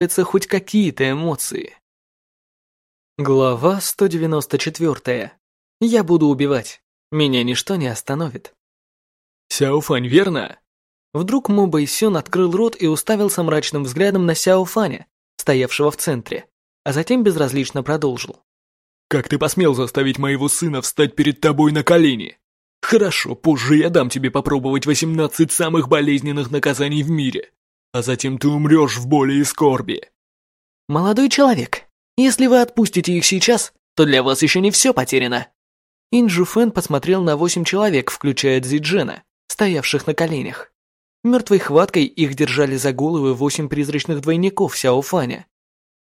это хоть какие-то эмоции. Глава 194. Я буду убивать. Меня ничто не остановит. Сяофань, верно? Вдруг Мо Бэйсюн открыл рот и уставился мрачным взглядом на Сяофаня, стоявшего в центре, а затем безразлично продолжил. «Как ты посмел заставить моего сына встать перед тобой на колени? Хорошо, позже я дам тебе попробовать 18 самых болезненных наказаний в мире, а затем ты умрешь в боли и скорби». «Молодой человек, если вы отпустите их сейчас, то для вас еще не все потеряно». Инджу Фэн посмотрел на восемь человек, включая Цзиджена, стоявших на коленях. Мертвой хваткой их держали за головы восемь призрачных двойников Сяо Фаня.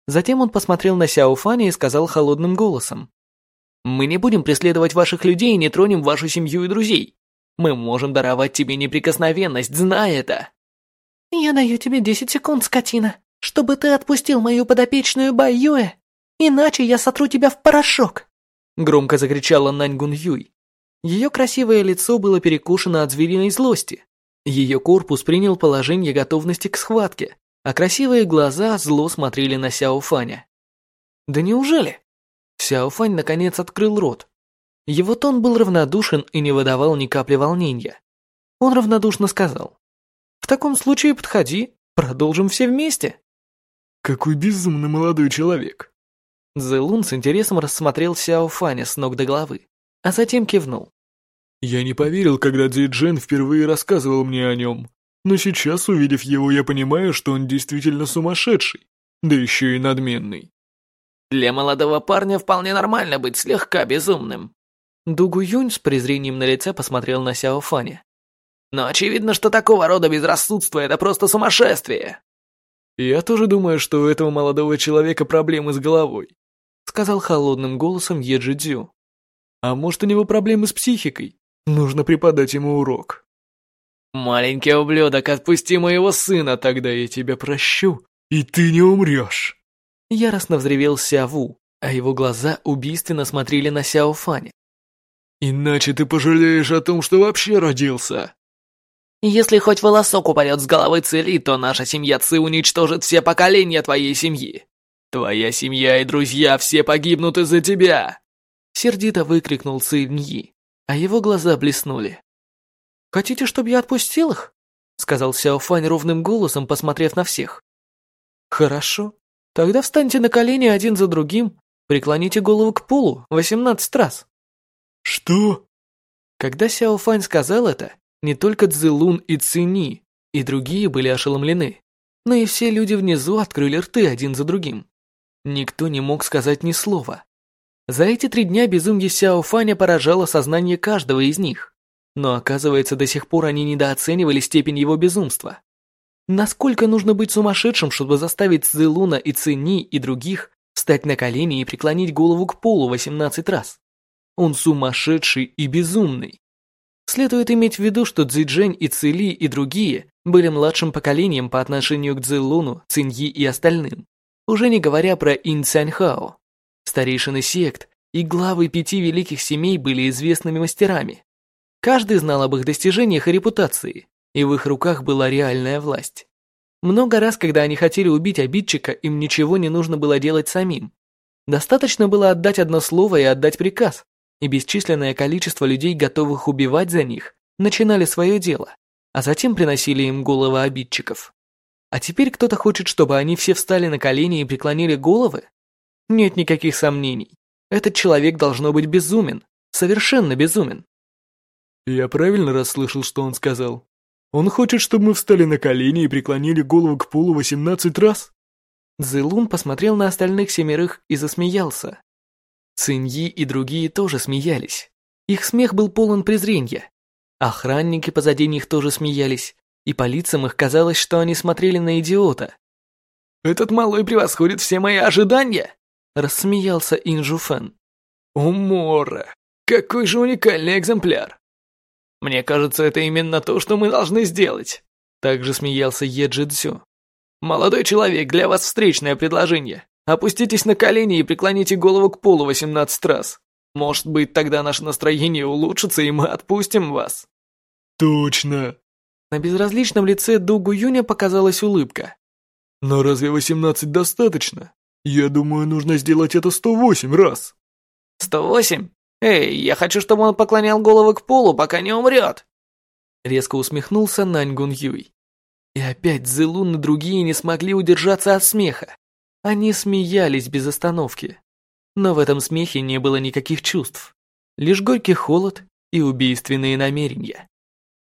Затем он посмотрел на Сяо Фаня и сказал холодным голосом. «Мы не будем преследовать ваших людей и не тронем вашу семью и друзей. Мы можем даровать тебе неприкосновенность, знай это!» «Я даю тебе десять секунд, скотина, чтобы ты отпустил мою подопечную Бай Юэ, иначе я сотру тебя в порошок!» Громко закричала Нань Гун Юй. Ее красивое лицо было перекушено от звериной злости. Ее корпус принял положение готовности к схватке, а красивые глаза зло смотрели на Сяо Фаня. «Да неужели?» Сяо Фань наконец открыл рот. Его тон был равнодушен и не выдавал ни капли волнения. Он равнодушно сказал. «В таком случае подходи, продолжим все вместе». «Какой безумно молодой человек!» Зелун с интересом рассмотрел Сяо Фаня с ног до головы, а затем кивнул. Я не поверил, когда Ди Джен впервые рассказывал мне о нем. Но сейчас, увидев его, я понимаю, что он действительно сумасшедший, да еще и надменный. Для молодого парня вполне нормально быть слегка безумным. Дугу Юнь с презрением на лице посмотрел на Сяо Фаня. Но очевидно, что такого рода безрассудство – это просто сумасшествие. Я тоже думаю, что у этого молодого человека проблемы с головой, сказал холодным голосом Еджи Дзю. А может, у него проблемы с психикой? Нужно преподать ему урок. «Маленький ублюдок, отпусти моего сына, тогда я тебя прощу, и ты не умрешь!» Яростно взревел Сяву, а его глаза убийственно смотрели на Сяо Фаня. «Иначе ты пожалеешь о том, что вообще родился!» «Если хоть волосок упадет с головы цели, то наша семья Ци уничтожит все поколения твоей семьи. Твоя семья и друзья все погибнут из-за тебя!» Сердито выкрикнул Ци а его глаза блеснули. «Хотите, чтобы я отпустил их?» сказал Сяо Фань ровным голосом, посмотрев на всех. «Хорошо. Тогда встаньте на колени один за другим, преклоните голову к полу восемнадцать раз». «Что?» Когда Сяо Фань сказал это, не только Цзилун и Цини и другие были ошеломлены, но и все люди внизу открыли рты один за другим. Никто не мог сказать ни слова. За эти три дня безумие Сяо Фаня поражало сознание каждого из них. Но оказывается, до сих пор они недооценивали степень его безумства. Насколько нужно быть сумасшедшим, чтобы заставить Цзилуна и Цини и других встать на колени и преклонить голову к полу 18 раз? Он сумасшедший и безумный. Следует иметь в виду, что Цзиджень и Цили и другие были младшим поколением по отношению к Цзилуну, Циньи и остальным, уже не говоря про Ин Цяньхао. Старейшины сект и главы пяти великих семей были известными мастерами. Каждый знал об их достижениях и репутации, и в их руках была реальная власть. Много раз, когда они хотели убить обидчика, им ничего не нужно было делать самим. Достаточно было отдать одно слово и отдать приказ, и бесчисленное количество людей, готовых убивать за них, начинали свое дело, а затем приносили им головы обидчиков. А теперь кто-то хочет, чтобы они все встали на колени и преклонили головы? Нет никаких сомнений. Этот человек должно быть безумен. Совершенно безумен. Я правильно расслышал, что он сказал? Он хочет, чтобы мы встали на колени и преклонили голову к полу 18 раз? Зелун посмотрел на остальных семерых и засмеялся. Циньи и другие тоже смеялись. Их смех был полон презрения. Охранники позади них тоже смеялись, и по лицам их казалось, что они смотрели на идиота. «Этот малой превосходит все мои ожидания!» Рассмеялся Инжу Фэн. «Умора! Какой же уникальный экземпляр!» «Мне кажется, это именно то, что мы должны сделать!» Также смеялся Еджи Цю. «Молодой человек, для вас встречное предложение. Опуститесь на колени и преклоните голову к полу 18 раз. Может быть, тогда наше настроение улучшится, и мы отпустим вас». «Точно!» На безразличном лице Дугу Юня показалась улыбка. Но разве 18 достаточно? Я думаю, нужно сделать это 108 раз. 108? Эй, я хочу, чтобы он поклонял голову к полу, пока не умрет. Резко усмехнулся Наньгун Юй. И опять Зелун и другие не смогли удержаться от смеха. Они смеялись без остановки. Но в этом смехе не было никаких чувств. Лишь горький холод и убийственные намерения.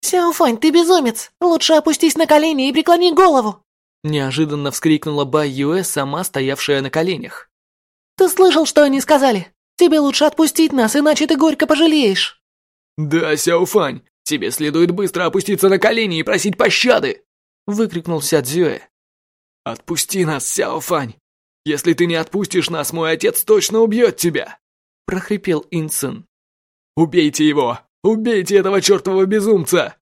«Сяофань, ты безумец! Лучше опустись на колени и преклони голову!» Неожиданно вскрикнула Бай Юэ, сама стоявшая на коленях. «Ты слышал, что они сказали? Тебе лучше отпустить нас, иначе ты горько пожалеешь!» «Да, Сяофань, тебе следует быстро опуститься на колени и просить пощады!» Выкрикнул Ся Цзюэ. «Отпусти нас, Сяофань! Если ты не отпустишь нас, мой отец точно убьет тебя!» прохрипел Инцин. «Убейте его! Убейте этого чертового безумца!»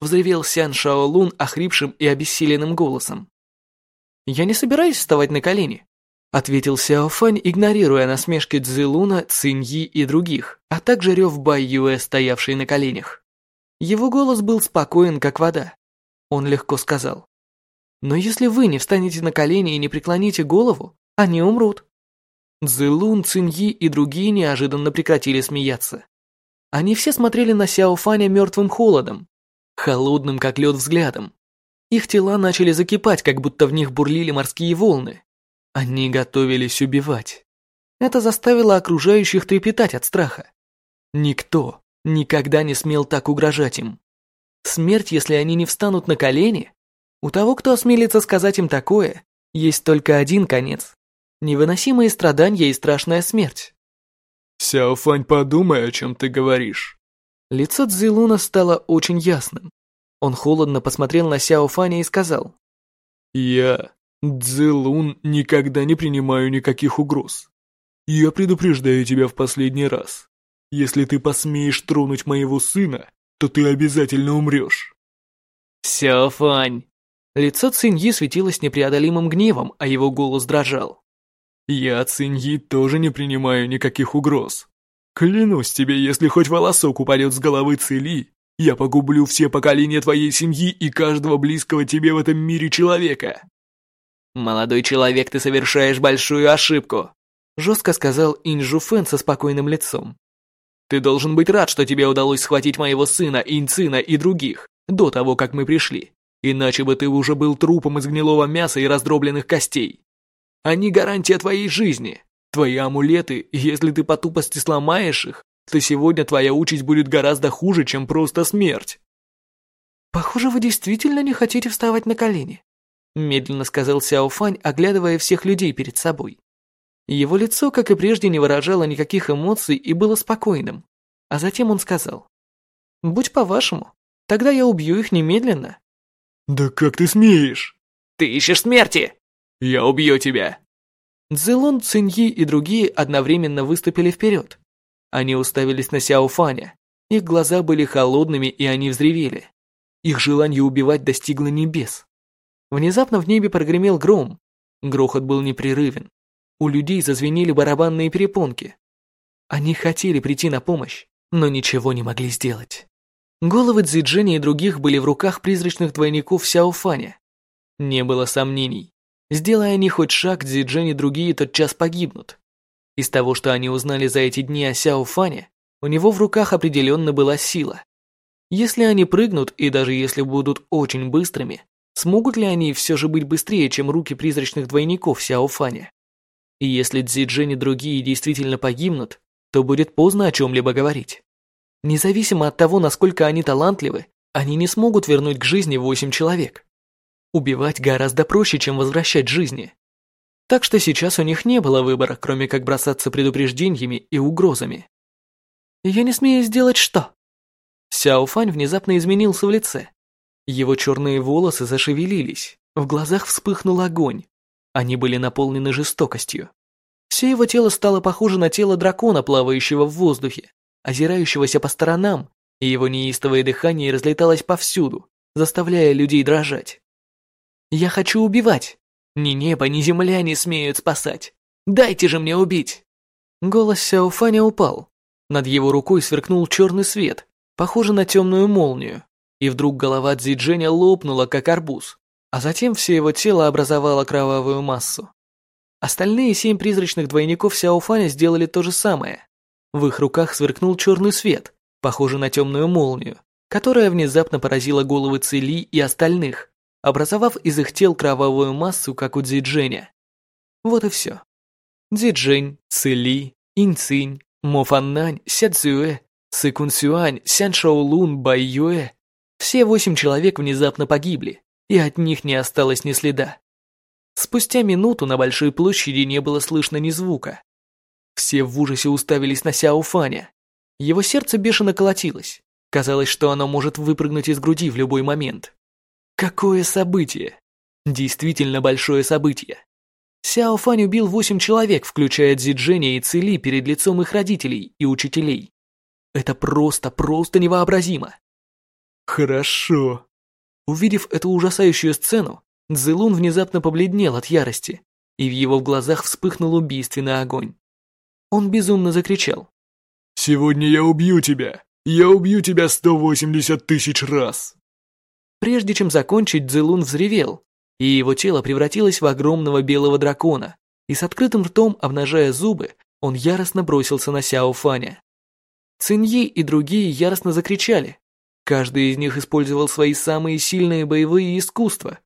взревел Сян Шаолун охрипшим и обессиленным голосом. «Я не собираюсь вставать на колени», ответил Сяо Фань, игнорируя насмешки Цзилуна, Циньи и других, а также рев Бай Юэ, стоявший на коленях. Его голос был спокоен, как вода. Он легко сказал. «Но если вы не встанете на колени и не преклоните голову, они умрут». Цзилун, Циньи и другие неожиданно прекратили смеяться. Они все смотрели на Сяо Фаня мертвым холодом, холодным как лед взглядом. Их тела начали закипать, как будто в них бурлили морские волны. Они готовились убивать. Это заставило окружающих трепетать от страха. Никто никогда не смел так угрожать им. Смерть, если они не встанут на колени? У того, кто осмелится сказать им такое, есть только один конец. Невыносимые страдания и страшная смерть. «Сяофань, подумай, о чем ты говоришь». Лицо Цзилуна стало очень ясным. Он холодно посмотрел на Сяо Фаня и сказал. «Я, Цзилун, никогда не принимаю никаких угроз. Я предупреждаю тебя в последний раз. Если ты посмеешь тронуть моего сына, то ты обязательно умрешь». «Сяо Фань». Лицо Циньи светилось непреодолимым гневом, а его голос дрожал. «Я, Циньи, тоже не принимаю никаких угроз. Клянусь тебе, если хоть волосок упадет с головы Цили, я погублю все поколения твоей семьи и каждого близкого тебе в этом мире человека. Молодой человек, ты совершаешь большую ошибку, жестко сказал Инжу Фэн со спокойным лицом. Ты должен быть рад, что тебе удалось схватить моего сына, Инцина и других, до того, как мы пришли. Иначе бы ты уже был трупом из гнилого мяса и раздробленных костей. Они гарантия твоей жизни. Твои амулеты, если ты по тупости сломаешь их, то сегодня твоя участь будет гораздо хуже, чем просто смерть. Похоже, вы действительно не хотите вставать на колени, медленно сказал Сяо Фань, оглядывая всех людей перед собой. Его лицо, как и прежде, не выражало никаких эмоций и было спокойным. А затем он сказал: "Будь по-вашему, тогда я убью их немедленно". "Да как ты смеешь? Ты ищешь смерти. Я убью тебя". Цзэлун, Циньи и другие одновременно выступили вперед. Они уставились на Сяо Фаня. Их глаза были холодными, и они взревели. Их желание убивать достигло небес. Внезапно в небе прогремел гром. Грохот был непрерывен. У людей зазвенели барабанные перепонки. Они хотели прийти на помощь, но ничего не могли сделать. Головы Цзиджени и других были в руках призрачных двойников Сяо Фаня. Не было сомнений. Сделая они хоть шаг, Цзиджени и другие тотчас погибнут. Из того, что они узнали за эти дни о Сяо Фане, у него в руках определенно была сила. Если они прыгнут, и даже если будут очень быстрыми, смогут ли они все же быть быстрее, чем руки призрачных двойников Сяо Фаня? И если Цзи Джен и другие действительно погибнут, то будет поздно о чем-либо говорить. Независимо от того, насколько они талантливы, они не смогут вернуть к жизни восемь человек. Убивать гораздо проще, чем возвращать жизни. Так что сейчас у них не было выбора, кроме как бросаться предупреждениями и угрозами. «Я не смею сделать что?» Сяо Фань внезапно изменился в лице. Его черные волосы зашевелились, в глазах вспыхнул огонь. Они были наполнены жестокостью. Все его тело стало похоже на тело дракона, плавающего в воздухе, озирающегося по сторонам, и его неистовое дыхание разлеталось повсюду, заставляя людей дрожать. «Я хочу убивать!» Ни небо, ни земля не смеют спасать. Дайте же мне убить!» Голос Сяофаня упал. Над его рукой сверкнул черный свет, похожий на темную молнию. И вдруг голова Цзидженя лопнула, как арбуз. а затем все его тело образовало кровавую массу. Остальные семь призрачных двойников Сяофаня сделали то же самое. В их руках сверкнул черный свет, похожий на темную молнию, которая внезапно поразила головы Цили и остальных, образовав из их тел кровавую массу, как у Дзидженя. Вот и все. Дзиджень, Цили, Инцинь, Мо Фаннань, Ся Цзюэ, Сыкун Сюань, Сян Шаолун, Бай Юэ. Все восемь человек внезапно погибли, и от них не осталось ни следа. Спустя минуту на большой площади не было слышно ни звука. Все в ужасе уставились на Сяо Фаня. Его сердце бешено колотилось. Казалось, что оно может выпрыгнуть из груди в любой момент. Какое событие! Действительно большое событие. Сяо Фань убил восемь человек, включая Цзи и Цили перед лицом их родителей и учителей. Это просто, просто невообразимо. Хорошо. Увидев эту ужасающую сцену, Цзилун внезапно побледнел от ярости, и в его глазах вспыхнул убийственный огонь. Он безумно закричал. «Сегодня я убью тебя! Я убью тебя 180 тысяч раз!» Прежде чем закончить, Цзилун взревел, и его тело превратилось в огромного белого дракона, и с открытым ртом, обнажая зубы, он яростно бросился на Сяо Фаня. Циньи и другие яростно закричали. Каждый из них использовал свои самые сильные боевые искусства,